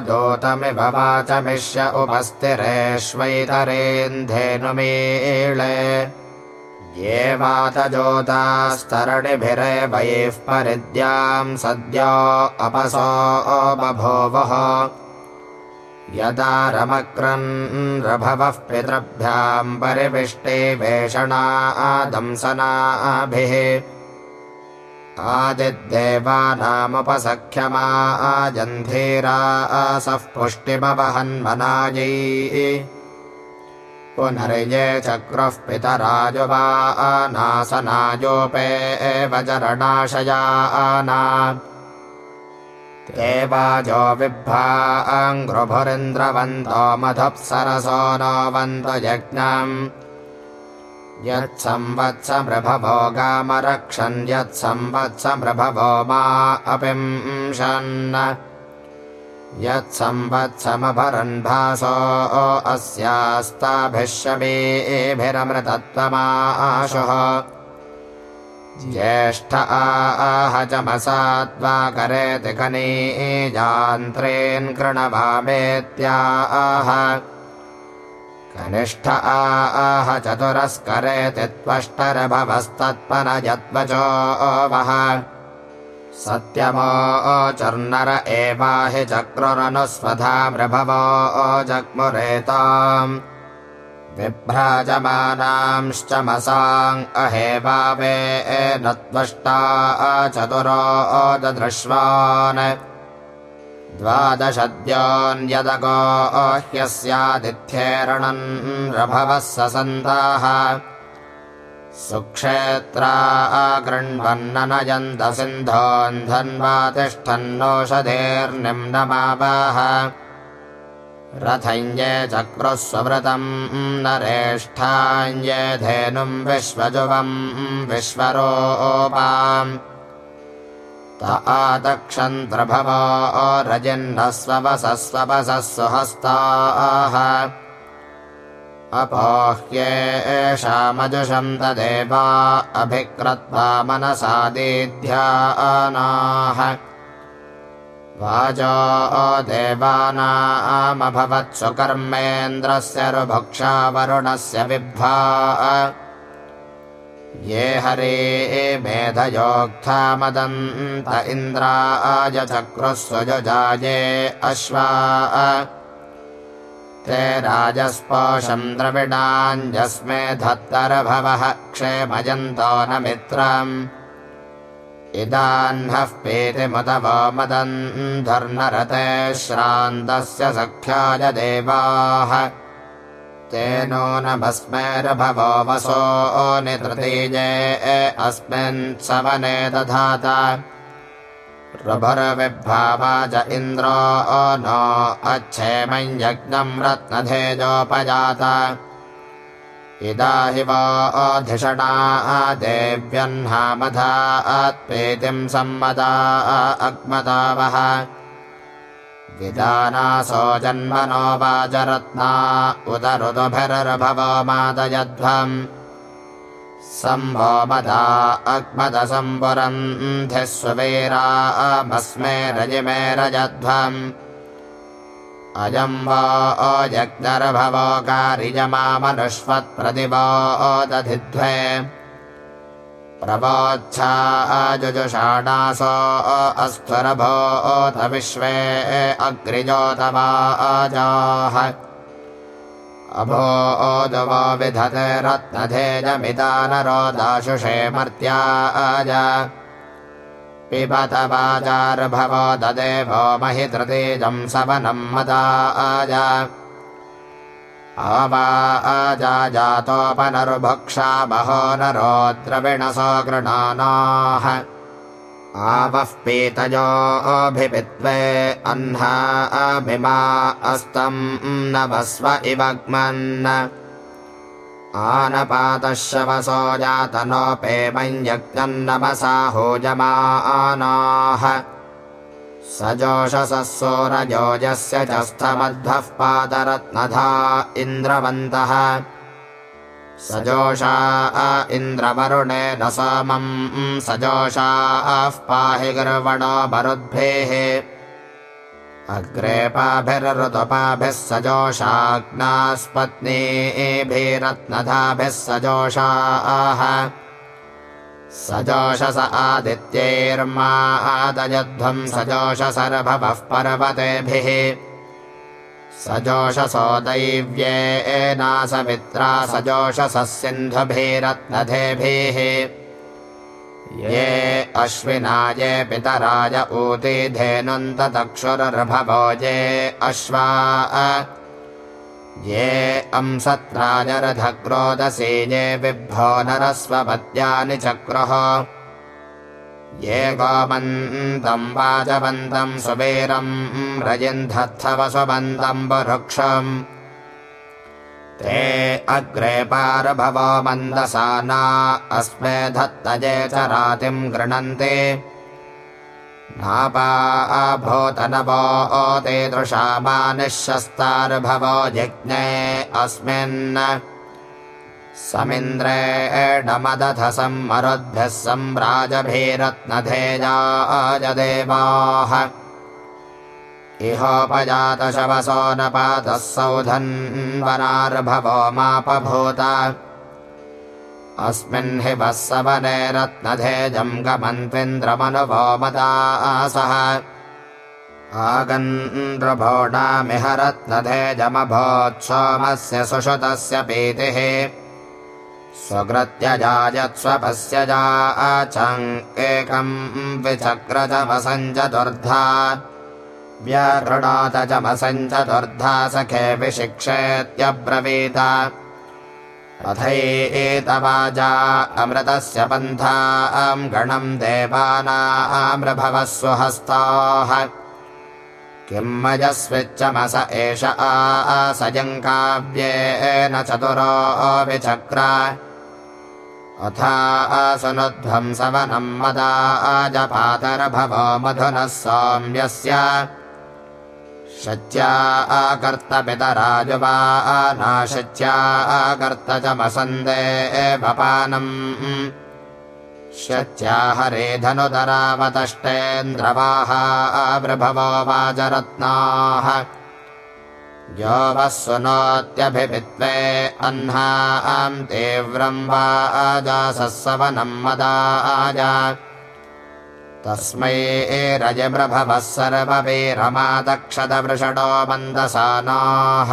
दोतमिव वाचमिष्य उपस्थिरेष्वैतरेन्धेनुमीळे। ये वातजोतास्तरणिभिरेवैः परिद्याम् सद्यो अपसो बभूवः। यदा रमक्रन् रभवः पितृभ्याम् परिविष्टे वेषणादंसनाभिः आदिद्देवानामुपसख्यमाजन्धीरासः पुष्टिमवहन्मनायै। पुनर्ये चक्रुः पितराजुवा नासनायोपे एव चरणाशयाना ते वाजो विभ्राङ्घ्रुभुरिन्द्रवन्तो मधुप्सरसो नो वन्तो यज्ञम् मा अपिंशन् यत्संवत्समभरन् भासो अस्यास्ताभिश्वमेभिरमृतत्वमाशुः ज्येष्ठ आह चमसाद्वा करेति कनीजान्त्रेन् कृणवामेत्याह कनिष्ठ आह चतुरस्करेति त्वष्टरभवस्तत्पनजत्वचो वः। सत्यमोचर्नर एवाहि चक्रुरनुस्वधा मृभवो जग्मुरेताम् विभ्राजमानांश्चमसाङ् अहेवावे न त्वष्टा चतुरो ददृश्वान् द्वादशद्योऽन्यदगो ह्यस्यादिथ्येरणन् रभवः ससन्ताः सुक्षेत्रा गृह्णन्ननयन्त सिन्धोऽन्धन्वा तिष्ठन्नोषधेर्निम्नमावाह रथञ्जे चक्रुः स्वव्रतम् नरेष्ठाञ्जे धेनुम् विश्वजुवम् विश्वरोपाम् त रजिह्नः स्ववसस्वपसः सुहस्ताः अपोह्येषामजुषम् तदेवा अभिक्रत्वा मनसा दीध्यानाः वाजो देवानामभवत्सु कर्मेन्द्रस्य रुभुक्षा वरुणस्य विभ्वा ये हरे मेधयोक्था मदन्त इन्द्राय चक्रुस्वजुजाये अश्वा। ते राजस्पोषम् द्रविणाञ्जस्मे धत्तरभवः क्षेमयन्तो न मित्रम्। इदाह्नः पीतिमुदवो मदन्धर्नरते श्रान्तस्य सख्याय देवाः तेनो न भस्मेरभवो वसो नितृतीये अस्मिन् सवने दधात। रुभुर्विभ्भावाज इन्द्रो नो अच्छेमञ्यज्ञम् रत्नधेजोपजात इदा हि वोऽधिषणा देव्यह्नामधा अत्प्रीतिम् सम्मदा अग्मदावः विदानासो जन्मनो वाजरत्ना उदरुदुभिरभवो मादयध्वम्। सम्भो मदा अग्मदसम्पुरन्धिः सुवीरामस्मे रजिमे रजध्वम्। अयम् वो अजग्नरभवो कारिजमामनुष्वत्प्रतिभो दधिध्वे प्रवोच्छाजुजुषाणासो अस्थुरभोऽथ विश्वे अग्रिजोतवाजाः अभो ओदवो विधते रत्नधेजमिदानरोदाशुषे मर्त्याज। पिबत वाजार्भवो ददेवो महितृतेजम् सवनम् मदाज आवा अजातोपनरुभक्षा बहो द्रविणसो गृणानाः आवः पीतयोऽभिपित्वे अह्ना अभिमा अस्तम् नभस्व इवग्मन् आनपातः शवसो जातनोपेमञ्जग्नमसा होजमानाः स जोषसः सोरजोजस्य च स्थमध्वः पादरत्नधा इन्द्रवन्तः। स जोषा इन्द्रवरुणेन स जोषाः पाहि गर्वणो मरुद्भिः। अग्रेपाभिरृतपाभिः सजोषाग्नास्पत्नीभिरत्नधाभिः सजोषाः सजोषस आदयध्वम् सजोषसर्भवः पर्वतेभिः। सजोषसो दैव्येनासमित्रा सजोषसः सिन्धुभिरत्नधेभिः। ये अश्विना ये पितराय ऊती धेनुन्तदक्षुरर्भवो ये अश्वा ये अंसत्राजरथक्रोदसी ये बिभ्रो नरस्वपत्यानि चक्रुः। ये गोमन्तम् वाजवन्तम् सुवीरम् रजिन्धत्थवसुबन्तम् बुरुक्षम्। ते अग्रे पारभवो मन्दसाना अस्मे धत्तजे च रातिम् गृह्णन्ति नापाभूतनवो ते दृशामा निःशस्तार्भवो जिज्ञे अस्मिन्। समिन्द्रेणमदधसम् मरुद्भ्यः सम्राजभिरत्नधेजाजदेवाः इहोपजातशवसो न पातः सौधन्वनार्भवो मापभूत अस्मिन् हि वः सवने रत्नधेजम् गमन्त्विन्द्रमनुभो मदासः आगन्नृभोडामिह रत्नधेजमभोत्सोमस्य सुषुतस्य पीतिः स्वकृत्यजायत्स्वपस्य जाचम् एकम् विचक्रजमसञ्चतुर्धा। व्यगृणात चमसञ्चतुर्धा सखे विशिक्षेत्यब्रवीत अथैतवाजा अमृतस्य पन्थाम् गणम् देवानामृभवः स्वहस्ताः किम् मयस्विच्चमस एष आसयङ्काव्येन चतुरो विचक्र। अथा आसनुध्वंसवनम् मदाजपातर्भवो मधुनः सौम्यस्य शच्या आकर्तपितराजुवा नाशच्या आकर्त च मसन्दे भपानम् शच्या हरे धनुधरावतष्टेन्द्रवाहावृभवो वाजरत्नाः। यो वः सुनोत्यभिपित्वे अह्नाम् तीव्रम् वा आजासः सवनम् मदाज तस्मै रजमृभवः सर्ववीरमादक्षदवृषडो मन्दसानाः।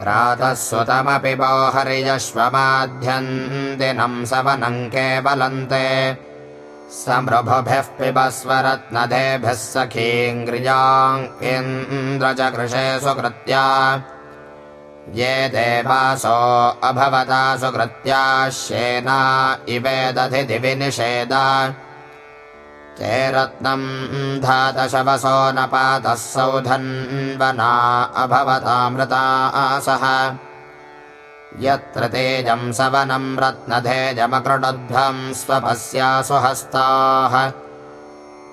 प्रातः सुतमपि वो हरिजश्वमाध्यम् दिनम् सवनम् केवलन्ते। समृभुभिः पिबस्वरत्नदेभिः सखीङ्ग्रियाम् इन्द्र च कृशे सुकृत्या। ये देवासो अभवता सुकृत्या श्येना इवेदधि दिवि निषेद ते रत्नम् धातशवसो न पातः सौधन्वना अभवतामृता आसः यत्र तेजम् सवनम् रत्नधेजमकृडुध्वम् स्वपस्या सुहस्ताः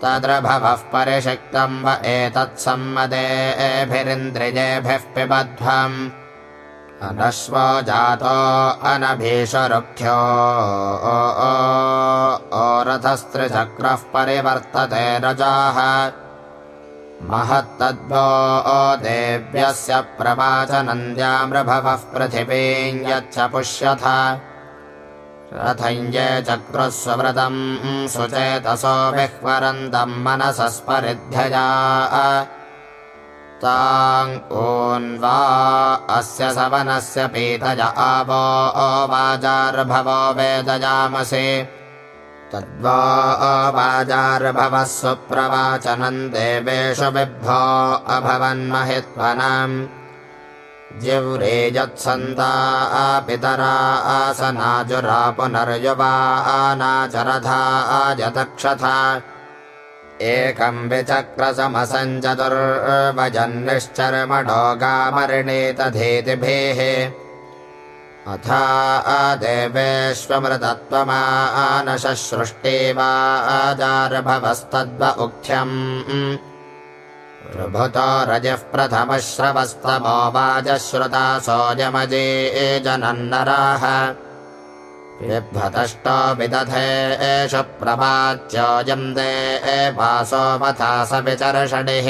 तद्रभवः परिषिक्तम् व एतत्सम्मदेभिरिन्द्रिजेभिः पिबध्वम् जातो अनभीषरुख्यो। ओरथस्त्रिचक्रः परिवर्तते रजाः। महत्तद्भो देव्यस्य प्रवाचनन्द्यामृभवः पृथिवीम् यच्च पुष्यथ। रथम् ये चक्रस्वव्रतम् सुचेतसो विह्वरन्तम् मनसस्परिध्यया ून्वा अस्य सवनस्य पीतज आवो वाजार्भवो वेदयामसि। तद्वा वाजार्भवः सुप्रवाचनम् देवेषु बिभ्वो अभवन्महित्वनम्। जिव्रेजत्सन्ता पितरा आसनाजुरा पुनर्युवा आनाचरथा आजतक्षथा एकम् विचक्रसमसञ्चतुर्वजन्निश्चर्मणो गामर्णीतधीतिभिः अथा देवेष्वमृतत्वमानशसृष्टे वा आजार्भवस्तद्व उक्थ्यम् प्रभुतो रजः प्रथमश्रवस्तमो वाजश्रुता सोऽयमजे जनन्नराः बिभ्रतष्टो विदधे एष प्रवाच्योऽयम् दे एवासोमथा स विचर्षणिः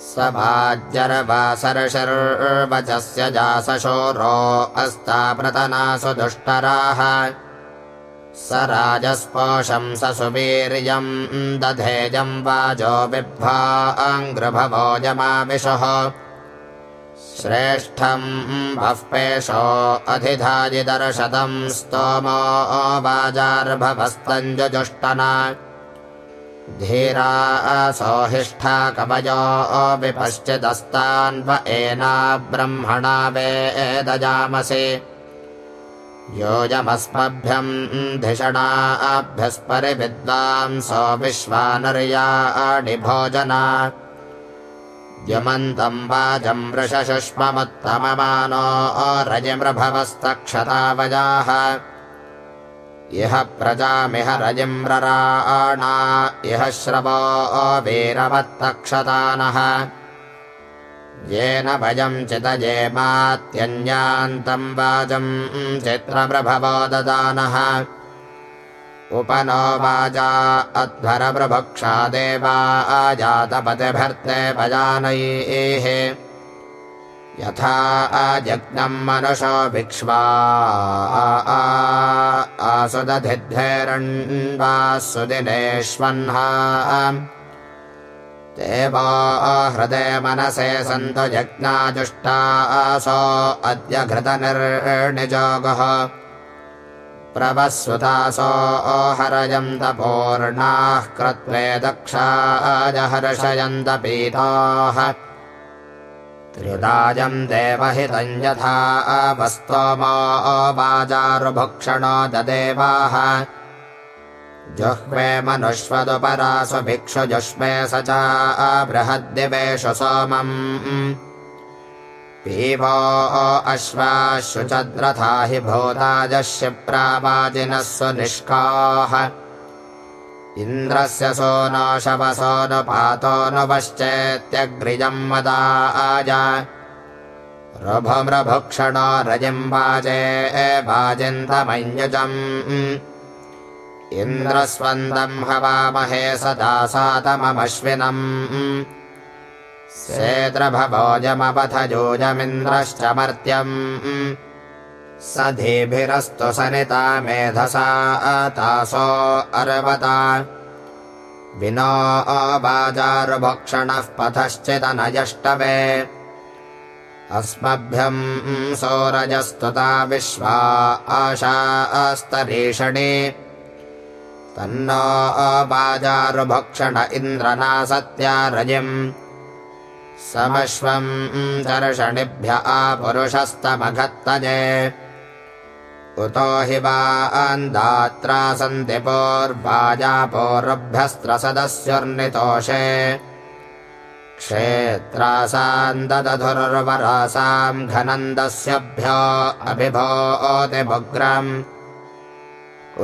स वाज्यर्वासर्षर्वचस्य जासशोरो अस्ताप्रतनासु दुष्टराः। स राजस्पोषम् स सुवीर्यम् दधेजम् वाजो बिभ्वाङ्घ्रभवोजमाविशः श्रेष्ठम् भः पेशो अधिधाजिदर्शतम् स्तोमो वाजार्भवस्तञ्जुष्टना धीरा सोहिष्ठा कवयो विपश्चिदस्तान्व एना ब्रह्मणा वेदजामसि। योजमस्मभ्यम् धिषणाभ्यस्परिविद्वांसो विश्वानर्याणि भोजना द्युमन्तम् वाजम् वृषशुष्ममुत्तममानो रजिमृभवस्तक्षतावजाः। इह प्रजामिह रजिम्रराणा इह श्रवो वीरवत्तक्षतानः। येन भजम् चितजेमात्यन्यान्तम् वाजम् चित्रप्रभवो ददानः उपनो वाजा अध्वरप्रभक्षा देवा आजातपतिभर्ते भजानैः यथा अजग्नम् मनुषो भिक्ष्वा आसुदधिध्वैरण्वा सुदिनेष्वह्ना देवा मनसे सन्तु जज्ञाजुष्टा आसो अद्य घृतनिर्णिजोगः प्रवस्वतासो हरयन्तपूर्णाः क्रत्वे दक्षाजहर्षयन्त पीताः त्रिदायम् देवहितम् यथा अपस्तोमो वाजारुभक्षणो ददेवाः जुह्वे मनुष्वदुपरासु भिक्षु जुष्मे स च बृहद्दिवेषु सोमम् पीवो अश्वाशुचद्रथा हि भूताजस्य प्रावाजिनः सुनिष्काः। इन्द्रस्य सोनो शवसो नु पातो नु पश्चेत्यग्रिजम् मदाज रुभुमृभुक्षणो रजिम् वाजे वाजिन्तमञ्जुजम्। इन्द्रस्वन्दम् हवामहे सदा सातममश्विनम् सेद्रभोजमपथजोजमिन्द्रश्च मर्त्यम् स धीभिरस्तु सनिता मेधसा तासो अर्वता। विनो अबाजारुभक्षणः पथश्चिदनयष्टवे। अस्मभ्यम् सोरजस्तुता विश्वा आशा अस्तरीषणि तन्नो अबाजारुभक्षण इन्द्रनासत्या रजिम् समश्वम् दर्शनिभ्य आपुरुषस्तमघत्तजे। उतो हि वा अन्दात्रा सन्ति पूर्वाजापोरुभ्यस्त्रसदस्युर्नितोषे। क्षेत्रासान्ददधुर्वरासाम् घनन्दस्यभ्यो अभिभोतिमुग्रम्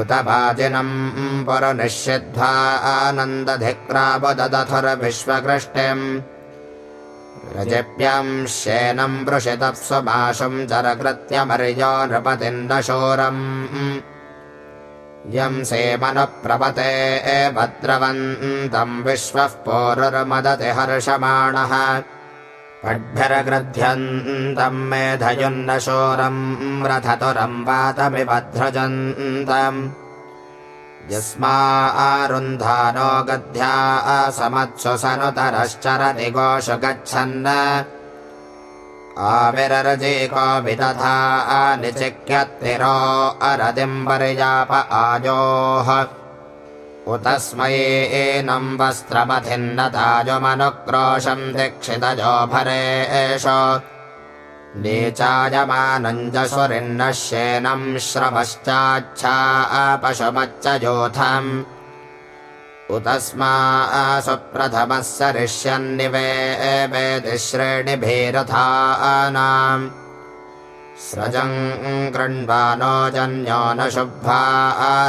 उत वाजिनम् पुरनिष्यद्ध्वा आनन्दधिक्रावदधुर्विश्वकृष्टिम् रजिप्यम् श्येनम् वृषितः सुमाशुम् चरकृत्यमर्यो नृपतिन्दशोरम्। यम् सेमनप्रपते भद्रवन्तम् विश्वः पोरुर्मदति हर्षमाणः। पड्भिरगृध्यन्तम् मेधयुन्नशोरम् रथतुरम् वातमिभद्रजन्तम् यस्मा आरुन्धानो गद्ध्या असमत्सु सनुतरश्चरति गोषु गच्छन्। आविररजीको विदधा निचिक्यत्तिरो अरदिम् पर्याप आजोः उतस्मै एनम् वस्त्रमथिन्नताजुमनुक्रोशम् दीक्षितजो भरे एष नीचायमानञ्जसुरिन्नश्येनम् श्रवश्चाच्छा पशुमच्च जोथम् उतस्मा सुप्रथमः सरिष्यन्निवे वेदिश्रेणिभिरथानाम् स्रजम् कृण्वानो जन्यो न शुभ्वा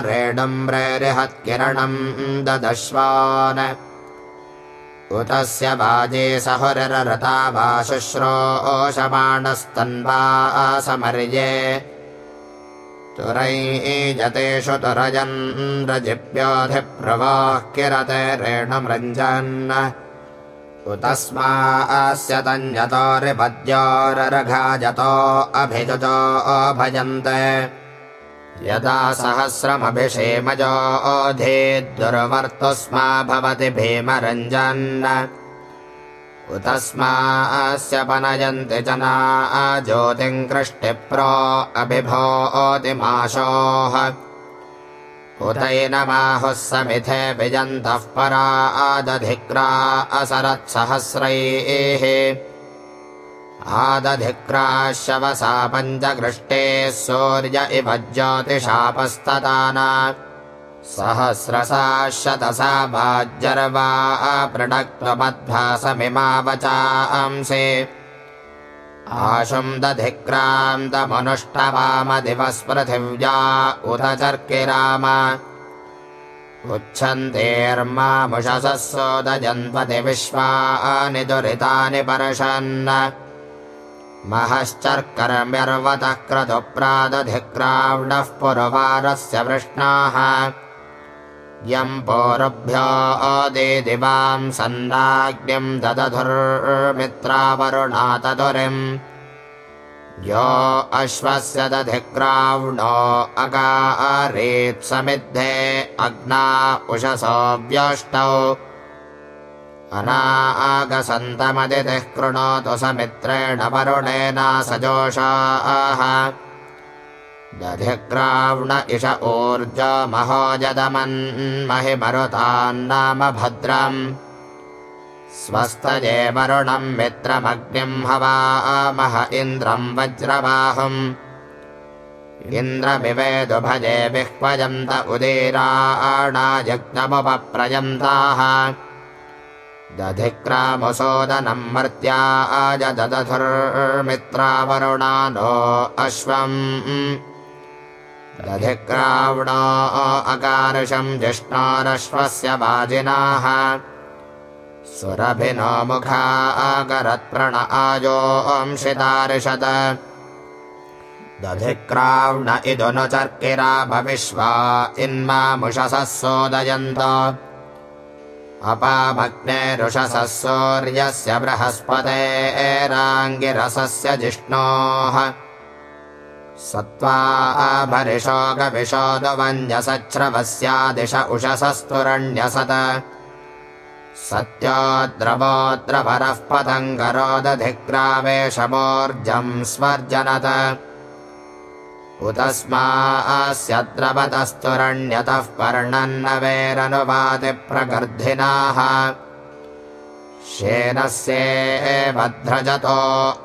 रेणुम् रेरिहत्किरणम् ददश्वान् उतस्य वाजे सहुररता वा शुश्रो ओशमाणस्तन्वा समर्ये तुरैजतेषु तुरजन्द्रजिप्योऽधिप्रवाः किरते रेणुमृञ्जन्। उतस्मा अस्य तञ्जतोरिपद्योरघाजतो अभिजुजो अभजन्ते यदा सहस्रमभिषेमजो दुर्वर्तुस्मा भवति भीमरञ्जन्। उतस्मास्य पनयन्ति जना ज्योतिम् कृष्टिप्रो अभिभोतिमाशोः उतैनमाहुः समिथे विजन्तः परा आदधिक्रा असरत्सहस्रैः आदधिक्राशवसा पञ्चकृष्टेः सूर्य इव ज्योतिषापस्तदाना। सहस्रसा शतसा वाज्जर्वा अपृणक्त्वमध्वासमिमावचांसे आशुम् दधिक्रान्तमनुष्टवामदिवस्पृथिव्या उत चर्किराम उच्छन्तेर्मामुषसः सोदजन्पति विश्वानि दुरितानि परशन् महश्चर्कर्म्यर्वतः क्रतुप्रादधिक्रावणः पुरवारस्य वृष्णाः। यम् पोरुभ्यो दिवाम् सन्दाग्निम् ददधुर्मित्रावरुणातधुरिम्। यो अश्वस्य दधिक्रावणो अगारेत्समिद्धे अग्ना उषसोऽव्यष्टौ अनागसन्तमदितिः कृणोतु समित्रेण वरुणेन सजोषाः। दधिक्रावण इष ऊर्जमहोजदमन्महि मरुतान्नाम भद्रम्। स्वस्तजे वरुणम् मित्रमग्निम् हवामह इन्द्रम् वज्रबाहुम्। इन्द्रमिवेदु भजे विह्वजन्त उदीराणायज्ञमुपप्रयन्ताः दधिक्रामुसोदनम् मर्त्या आजदधुर्मित्रावरुणा नो अश्वम्। दधिक्रावणो अकार्षम् जिष्णोरश्वस्य वाजिनाः। सुरभिनो मुखा आकरत्प्रण आजो अंशितारिषद दधिक्रावण इदु नु चर्किरा भविष्वा इन्मामुषसः सोदयन्त अपामग्ने रुषसः सूर्यस्य बृहस्पतेराङ्गिरसस्य जिष्णोः सत्त्वाभरिशोगविशोदवन्यसच्छ्रवस्यादिश उषसस्तुरण्यसत। सत्योद्रवोद्रवरः पतङ्गरोदधिग्रावेशमोर्जम् स्वर्जनत उतस्मास्य द्रवतस्तुरण्यतः पर्णन्नवेरनुवाति प्रगर्धिनाः शेनस्येवध्रजतो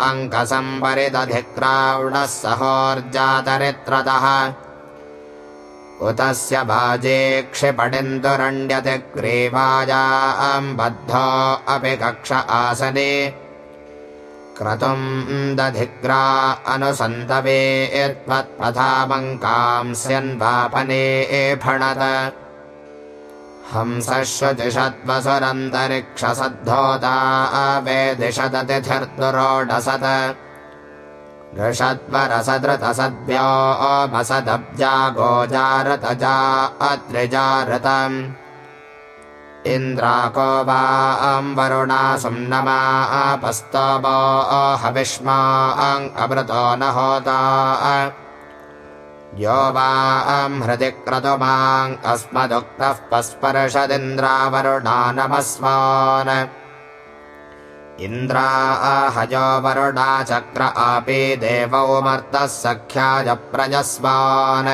अङ्कसम्परिदधिक्रावणः सहोर्जातरित्रतः। उतस्य बद्धो अपि कक्ष आसने क्रतुम् दधिग्रा अनुसन्तवे त्वत्पथामङ्कांस्यन्वापने फणत हंसश्वतिषद्वसुरन्तरिक्षसद्धोता वेदिशदतिथिर्दुरोढसत ऋषद्वरसदृतसद्भ्यो मसदब्जा गोजारतजा अत्रिजारतम् इन्द्राको वा अम्बरुणा सुम्नमा आपस्तवो हविष्मा अमृतो न होता। यो वा हृदि क्रतुमाङ् अस्मदुक्तः पस्पर्शदिन्द्रावरुणा नमस्वान् इन्द्राहजो वरुणा चक्र आपि देवौ मर्तः सख्याय प्रजस्वान्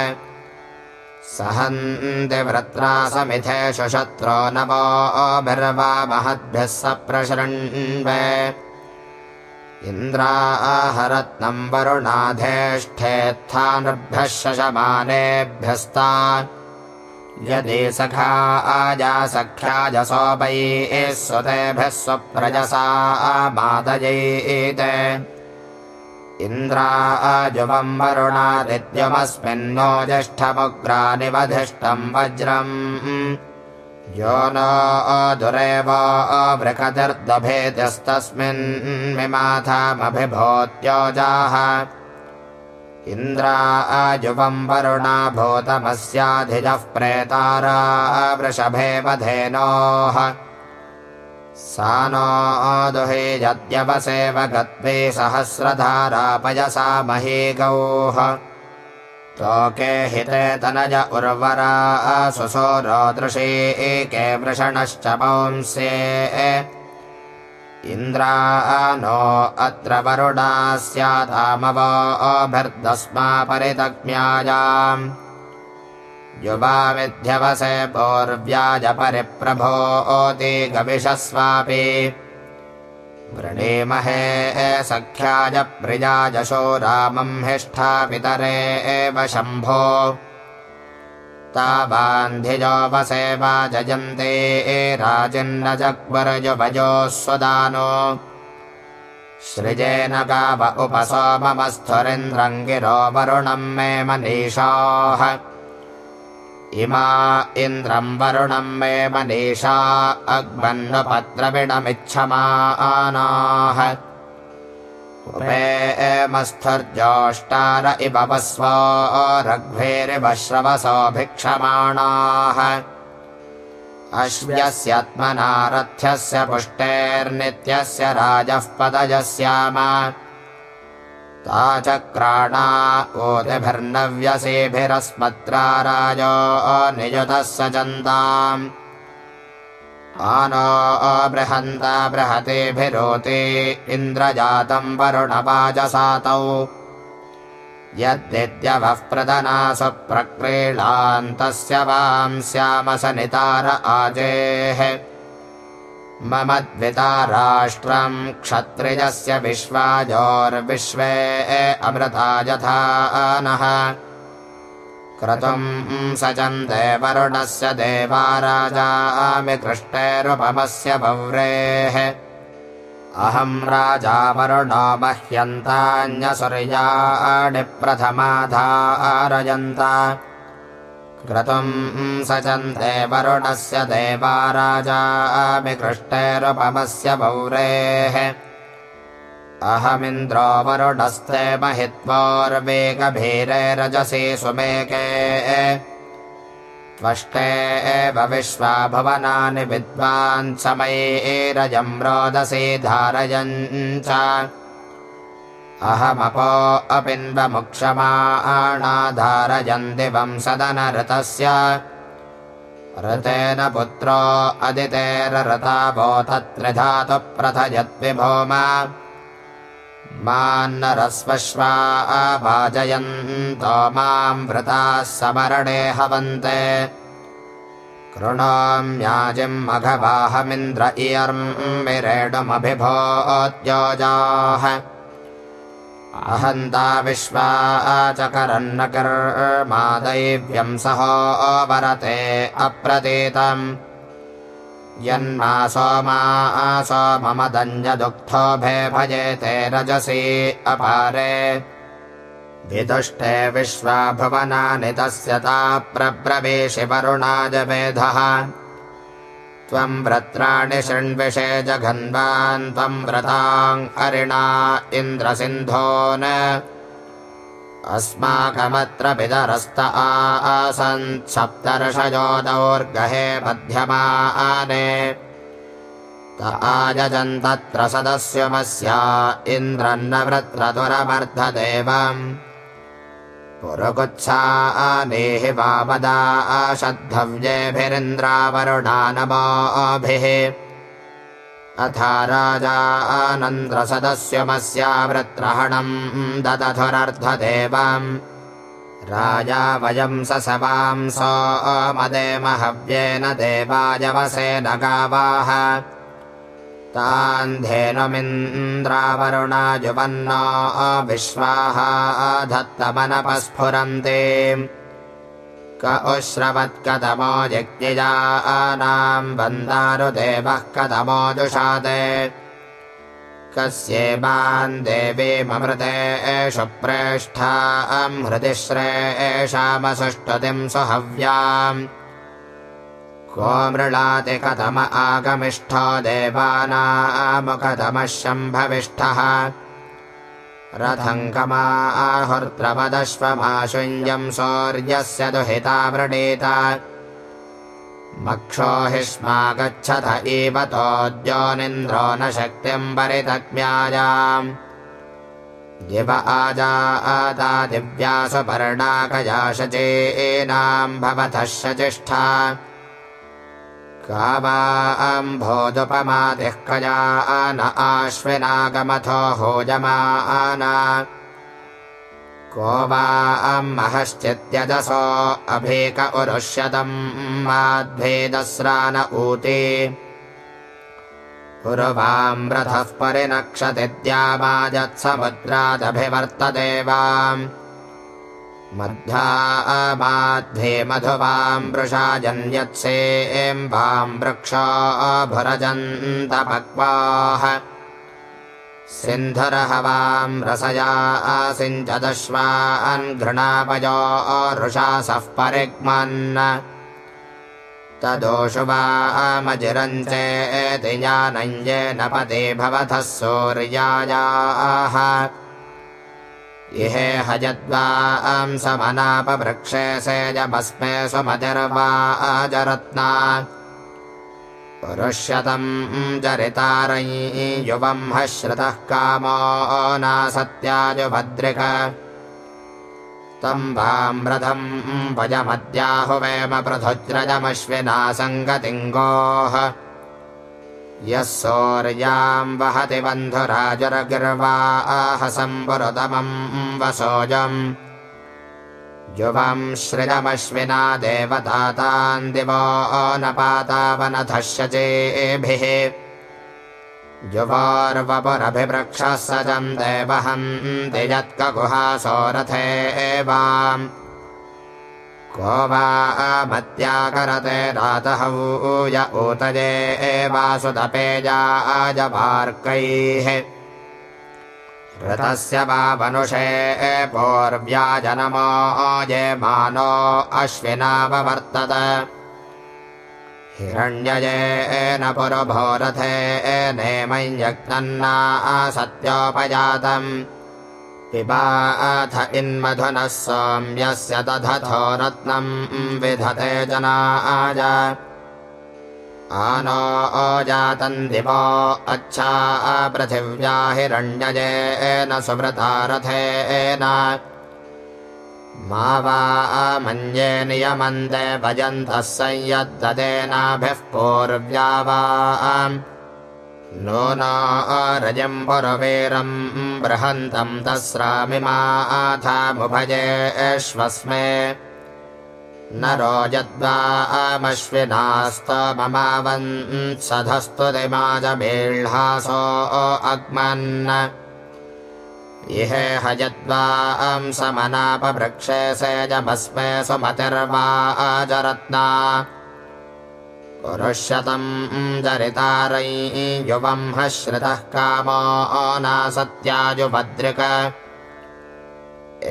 सहन्ति वृत्रा समिथेषु शत्रो नवोभिर्वा महद्भिः स प्रशृण्वे इन्द्राहरत्नम् वरुणाधेष्ठेत्थानुभ्यः शशमानेभ्यस्ता यदि सखा आजासख्याजसोपैः सुतेभ्यः स्वप्रजसा मादयैते इन्द्राजुवम् वरुणादित्यमस्मिन्नो ज्येष्ठमुग्रानिवधिष्ठम् वज्रम्। यो न अधुरेव इन्द्राजुवम् वरुणा भूतमस्याधिजः प्रेतारा वृषभे वधेनोः सा नो दुहे यद्यवसेव गत्वे सहस्रधारापयसा मही गौः तोके हिते तनज उर्वरा सुसो रोदृशी एके वृषणश्च पुंस्ये इन्द्रा नो अत्र वरुणा स्यातामवोभिर्दस्मा परितज्ञायाम् युवामिध्यवसे पूर्व्याजपरिप्रभोति गविषस्वापि वृणीमहे सख्याय प्रियाजशो रामम् हिष्ठा पितरे एव शम्भो। तावान्धिजो वसे वाजयन्ते राजिन्न जग्वरजुभजोः स्वदानो सृजेन गाव उपसोममस्थुरिन्द्रम् गिरो वरुणम् मे मनीषाः इमा इन्द्रम् वरुणम् मे मनीषा अग्मन्नपत्रविणमिच्छमानाः उपे इव वस्वो रघ्वेरिव श्रवसो भिक्षमाणाः। अश्व्यस्यात्मनारथ्यस्य पुष्टेर्नित्यस्य राजः पदजस्याम चक्राणा ओतिभिर्नव्यसेभिरस्मत्रा राजो नियुतः सचन्ताम् आनो बृहन्ता बृहतेभिरोते इन्द्रजातम् वरुणवाजसातौ यद्यवः प्रदनासु प्रक्रीळान्तस्य वां श्यामसनितार आजेः मम द्विता राष्ट्रम् क्षत्रियस्य विश्वाजोर्विश्वे अमृता यथा नः। क्रतुम् सचन्दे वरुणस्य देवा राजामि कृष्टेरुपमस्य भव्रेः अहम् राजा वरुणो मह्यन्तान्यसुर्याणि प्रथमाधारयन्त क्रतुम् सचन्दे वरुणस्य देवा राजामिकृष्टेरुपमस्य पौरेः अहमिन्द्रो वरुणस्ते महित्वोर्वेगभीरे रजसि सुमेके। त्वष्टे एव विश्वा भुवनानि विद्वान् समये रोदसी धारयन् च अहमपो अपिन्वमुक्षमाणाधारयन् दिवं सदनऋतस्य ऋतेन पुत्रो अदितेरता वो तत्रिधातु प्रथयद्विभौम मान्नरस्वश्वा भाजयन्तो माम् वृताः समरणे हवन्ते। कृणोम्याजिम् मघवाहमिन्द्र इयर्मिरेणुमभिभोद्योजाः अहन्ता विश्वा चकरन्न कर्मादैव्यम् सहो वरते अप्रतीतम्। यन्मा सोमासो मम दञ्जदुःखोभे भजेते रजसी अपारे। विदुष्टे विश्वा भुवनानि तस्य ता प्रब्रवीषि वरुणाजवेधः त्वम् व्रत्राणि शृण्विषे जघन्वान् त्वम् व्रताम् अरिणा इन्द्रसिन्धोन् अस्माकमत्र पितरस्त आसन् सप्तर्षयो दौर्गहे मध्यमाने। त आयजन्तत्र सदस्यमस्या इन्द्रन्न वृत्रतुरमर्धदेवम् पुरुकुत्सानेहि वामदा अशद्धव्येभिरिन्द्रावरुणानमाभिः अथा राजा आनन्द्रसदस्यमस्यावृत्रहणम् ददधुरर्धदेवम्। राजा वयम् स सवां सोमदेमहव्येन देवायवसेन गावाः तान्धेनुमिन्द्रावरुणाजुवन्ना विश्वाः धत्तमनपस्फुरन्ते क उश्रवत्कतमो यज्ञजानाम् वन्दारुदेवः कतमो दुषादे कस्येवान् देवीममृते एषु प्रेष्ठाम् हृदिश्रे एषामसुष्टुतिम् सुहव्याम् को मृणाति कथम आगमिष्ठो देवानामुकतमः शम्भविष्ठः रथङ्कमा आहुर्द्रवदश्वमाशुञ्जम् सौर्यस्य दुहिता व्रणीत। मक्षो हिष्मा गच्छथ एव तोद्योनिन्द्रो न शक्तिम् परितक्म्यायाम् दिव आजा आदा दिव्यासु पर्णाकयाशचेनाम् भवतः शचिष्ठा कामाम्भोदुपमादिः कया न आश्विनागमथो होजमाना को वा महश्चित्यजसो अभीक उरुष्यतम् माद्भेदस्रा न ऊते उर्वाम्रथः परिनक्षति द्यामाजत्समुद्रादभिवर्तते वाम् मध्यामाध्ये मधुवाम् वृषा जन्यत्सेम्बाम् वृक्षोऽभुरजन्तपक्वाः सिन्धुरहवाम् रसया आसिञ्चदश्वान् घृणापयो रुषासः परिग्मन् तदोषु वामजिरञ्चेति ज्ञानञ्जेन पते भवतः सूर्यायाः इहे हजद्वां समनापवृक्षे सेजभस्मे सुमतिर्वा अजरत्ना। पुरुष्यतम् जरितारै युवम् हश्रुतः कामो नासत्याजुभद्रिक तम् वाम्रथम् भजमद्याहुवेम पृथुज्रजमश्विना सङ्गतिङ्गोः यः सौर्याम् वहति बन्धुराजुर्गिर्वा आहसम्बुरुतमम् वसोजम्। युवम् सृजमश्विना देवतातान् दिवो न पातावनथः शचेभिः युवोर्वपुरभिवृक्षः सजम् देवहन्ति यत्कगुहासो रथे एवाम् को वा मत्याकरते रातहूय ऊतये एवासुतपेजाजवार्कैः ऋतस्य वा मनुषे पूर्व्याजनमो ये मानो अश्विनाववर्तत हिरण्ययेन पुरभोरथे नेमञ्जग्नन्ना सत्योपजातम् पिबाथ इन्मधुनः सोम्यस्य दधथो रत्नम् विधते जनाय आनो ओजातन् दिवो अच्छा पृथिव्या हिरण्यजेन सुमृता रथेन। मा वा मन्ये नियमन्ते भजन्तः संयद्ददेनाभिः पूर्व्या वा नो न रजम् पुरवीरम् बृहन्तम् तस्रामिमाथामुभजेष्वस्मे न रोजद्वामश्विनास्तममावन्सधस्तु दिमाजबीह्लासो अग्मन्। इहे हजद्वां समनापवृक्षे सेजभस्मे सुमतिर्वा अजरत्ना पुरुष्यतम् जरितारै युवम् हश्रितः कामो नासत्याजुभद्रिक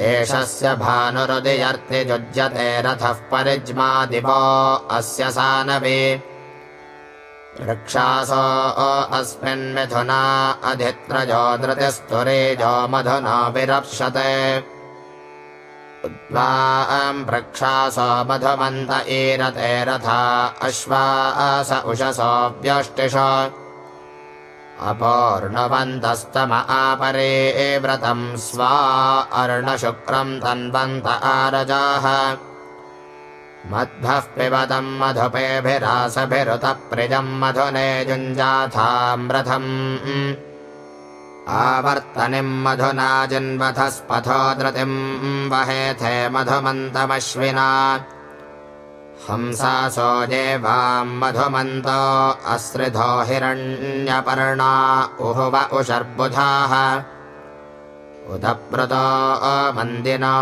एषस्य भानुरुदियर्ति युज्यते रथः परिज्मा दिवो अस्य सानवे। वृक्षासो अस्मिन्मिथुना अधित्रजो धृतिस्तुरेजो मधुना विरप्स्यते वृक्षासो मधुमन्त ईरते रथा अश्वास उषसो व्यष्टिष। अपूर्णवन्तस्तम आपरे व्रतम् स्वा अर्णशुक्रम् तन्वन्त आरजाः। मध्वः पिबतम् मधुपेभिरासभिरुतप्रिजम् मधुने युञ्जाथाम्रथम् आवर्तनिम् मधुना जिन्वथस्पथो धृतिम् वहेथे मधुमन्तमश्विना। हंसासो ये वाम् मधुमन्तो अस्रिधो हिरण्यपर्णा उहुव उशर्बुधाः उदप्रतो मन्दिनो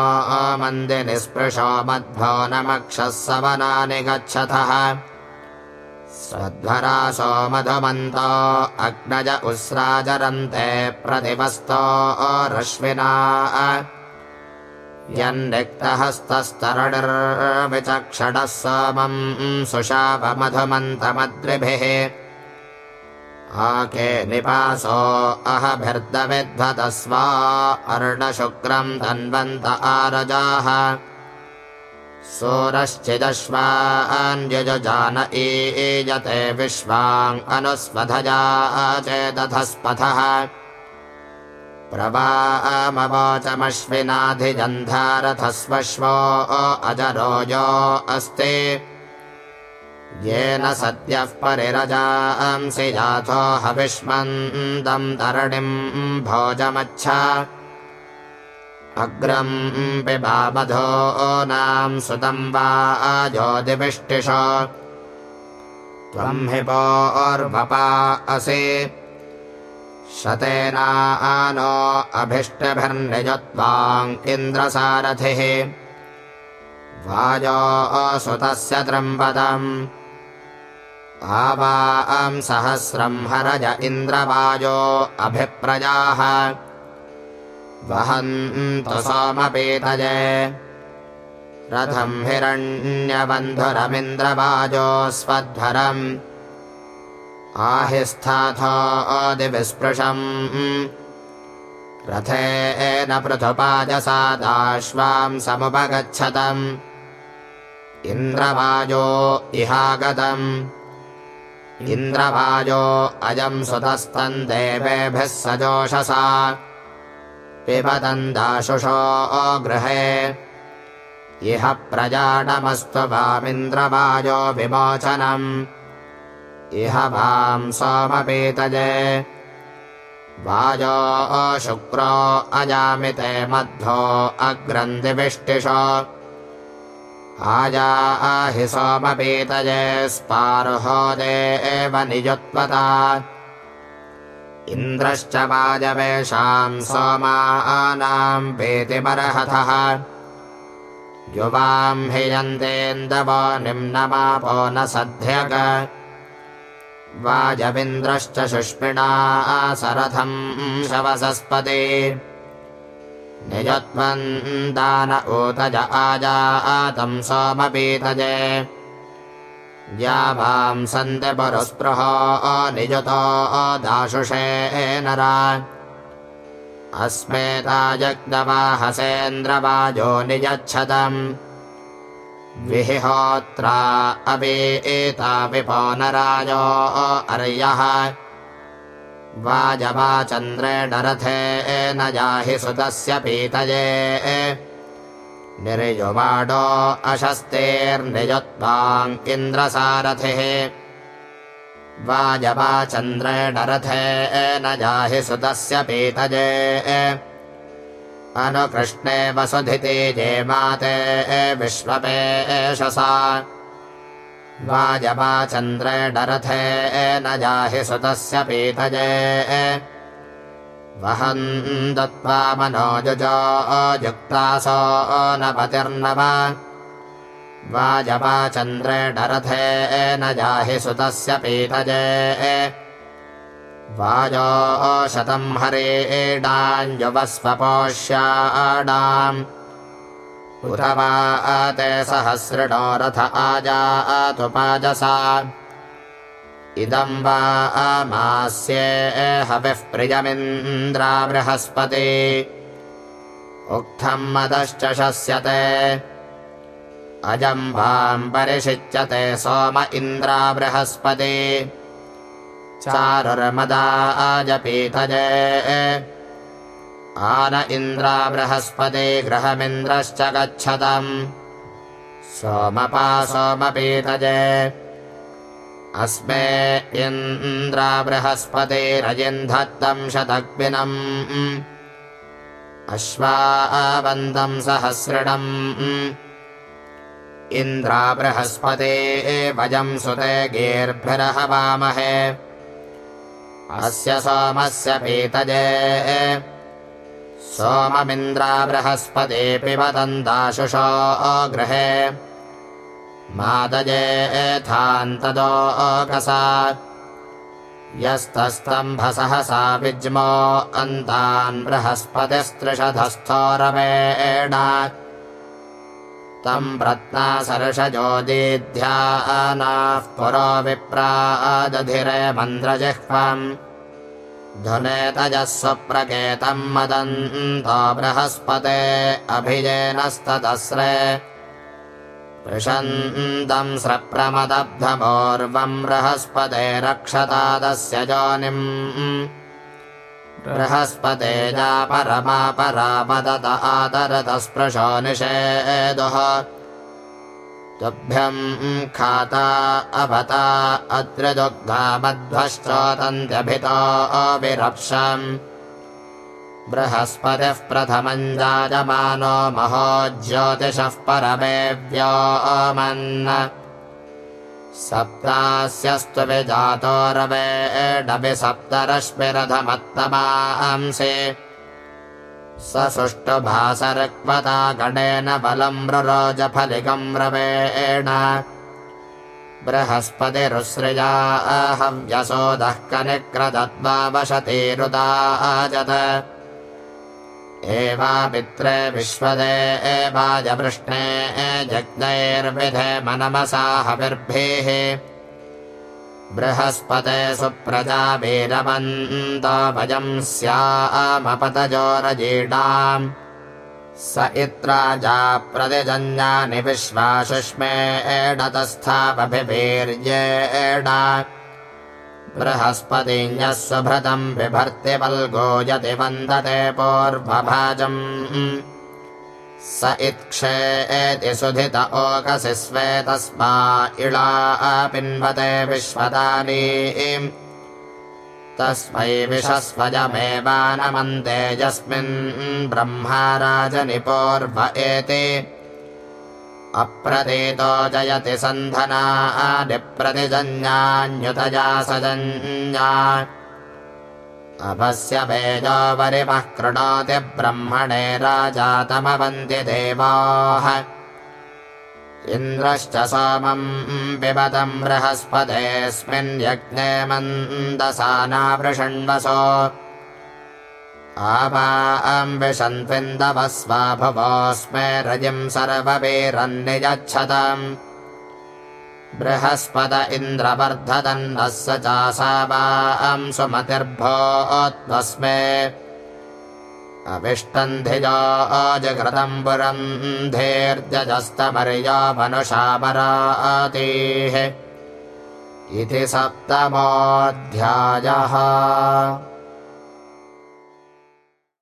मन्दिनिस्पृशो मध्वो नमक्षः सवनानि गच्छतः स्वध्वरासो मधुमन्तो अग्नज उस्राजरन्ते प्रतिपस्तो रश्विना यन्निक्तहस्तस्तरणिर्विचक्षणः सोमम् सुशापमधुमन्तमद्रिभिः। आके निपासो अहभिर्दविद्वतस्वा अर्णशुक्रम् धन्वन्त आरजाः सोरश्चिदश्वान्यजान ईयते विश्वाम् अनुस्वधजा चेदधस्पथः प्रवामवोचमश्विनाधिजन्धारथस्वश्वो अजरोजो अस्ति। येन सद्यः परिरजांसि जाथो हविष्मन्दम् तरणिम् भोजमच्छ अग्रम् पिबामधो नाम् सुतम् वा ज्योतिविष्टिष त्वम् हि पोर्वपा असि। शतेनानो अभीष्टभिर्निजत्वाम् इन्द्रसारथिः। वाजो सुतस्य त्र्यम्बदम्। आवाम् सहस्रम् हरज इन्द्रवाजो अभिप्रजाः वहन्तु सोमपीतजे रथम् हिरण्यबन्धुरमिन्द्रवाजोऽस्वध्वरम् आहिस्थाथोदिविस्पृशम् रथेन पृथुपाजसादाश्वाम् समुपगच्छतम्। इन्द्रवाजो इहागतम्। इन्द्रवाजो अजम् सुतस्तम् देवेभिः सजोषसा पिबदन्दाशुषो गृहे इह प्रजानमस्तु वामिन्द्रवाजो विमोचनम्। इह वाम् सोमपीतजे वाजो शुक्रो अजामिते मध्वो अग्रन्दिविष्टिष। आजा हि सोमपीतये स्पारुहोदे एव निजुत्वता इन्द्रश्च वाजवेषाम् सोमानाम् पेतिमर्हथः युवाम् हि यन्तेन्दवो निम्नमापो न सध्यग। वाजविन्द्रश्च शुष्मिणा सरथम् शवसस्पते निजत्वन्दान ऊतज आजातम् सोमपीतजे यावाम् सन्ति पुरुस्पृहो निजुतो दाशुषे नरा। अस्मेताजग्दवाहसेन्द्रवाजो निजच्छतम्। विहिहोत्रा अवे एता विपो नराजो अर्यः। वाजवाचन्द्रेण रथे न जाहि सुतस्य पीतये निर्युवाडो अशस्तेर्निजुत्वाम् इन्द्रसारथिः। वाजवाचन्द्रेण रथे न जाहि सुतस्य पीतये अनुकृष्णे वसुधिते जेमाते विश्वपे एषसा वाजवाचन्द्रेणरथे न जाहि सुतस्य पीतजे वहन् दत्त्वा मनोजुजो युक्तासो न पतिर्नव वाजवाचन्द्रेणरथे न जाहि सुतस्य पीतजे। वाजो शतम् हरेडाञ्जुवस्वपोष्याडाम् उत वा ते सहस्रिणो रथ आजातु पाजसा इदम् वा मास्ये हविः प्रियमिन्द्रा बृहस्पति। उक्थम् मदश्च शस्यते। अजम् वाम् परिषिच्यते सोम इन्द्रा बृहस्पति। चारुर्मदाजपीतजे आन इन्द्रा बृहस्पति गृहमिन्द्रश्च गच्छतम्। सोमपा सोमपीतजे अस्मे इन्द्रा बृहस्पतिरजिन्धत्तम् शतग्निनम् अश्वावन्तम् सहस्रिणम् इन्द्रा बृहस्पते वजम् सुते गीर्भिरहवामहे। अस्य सोमस्य पीतजे। सोममिन्द्रा बृहस्पते पिबदन्दाशुषो गृहे मादजे एथान्तदोकसा यस्तस्तम्भसहसा विज्मो अन्तान् बृहस्पतिस्त्रिषधस्थोरवेण तम् प्रत्ना सरषजोदीध्यानाः पुरो विप्रादधिरे मन्द्रजिह्वम्। धुने तजः स्वप्रकेतम् मदन्तो बृहस्पते अभिजेनस्ततस्रे पृषन्तम् स्रप्रमदब्धपूर्वम् बृहस्पते रक्षतादस्य जोनिम्। बृहस्पते जा परमा परापदत आतरतस्पृशो निषेदुः। तुभ्यम् खाता अभता अत्र दुग्धा मध्वश्चोतन्त्यभितो अविरप्सम् बृहस्पतिः प्रथमम् जायमानो महो ज्योतिषः परमेव्योमन् सप्तास्यस्तु विजातो रवेडपि सप्तरश्मिरथमत्तमांसि स सुष्ठुभासऋक्वता गणेन बलम् रुरोजफलिकम् रवेण। बृहस्पतिरुसृजा हव्यसोदः कनिक्रदत्वा वशतीरुदाजत एवापित्रे विश्वदे एवाजपृष्णे जग्नैर्विधे मनमसाहविर्भिः बृहस्पते सुप्रजाभिरमन्तभजम् स्यामपतजोरजीडाम्। स इत्राजा प्रतिजन्यानि विश्वाशुष्मे एडतस्थापभिर्येडा बृहस्पतिञ्जः सुभृतम् बिभर्ति वल्गो यति वन्दते पूर्वभाजम्। स इत्क्षे एति सुधित ओकसि स्वे तस्मा इळा पिन्वते विश्वदानी तस्मै विषस्वजमेवानमन्ते यस्मिन् ब्रह्माराजनिपूर्व एति अप्रतीतो जयति सन्धनादिप्रतिजन्यान्युतजा सजन्या अभस्य वेजोपरिमः कृणोति ब्रह्मणे राजातमवन्ति देवाः। इन्द्रश्च सोमम् पिबतम् बृहस्पतेऽस्मिन् यज्ञे मन्दसानावृषण्वसो आवाम्बिषन्त्विन्दवस्वा भुवोऽस्मे रजिम् सर्ववीरन्नियच्छतम्। बृहस्पत इन्द्रवर्धतन्नः स चासावाम् सुमतिर्भोत्वस्मे अविष्टन्धिजो अजघृतम् पुरम् धीर्जस्तमर्या मनुषामरातीः। इति सप्तमोऽध्यायः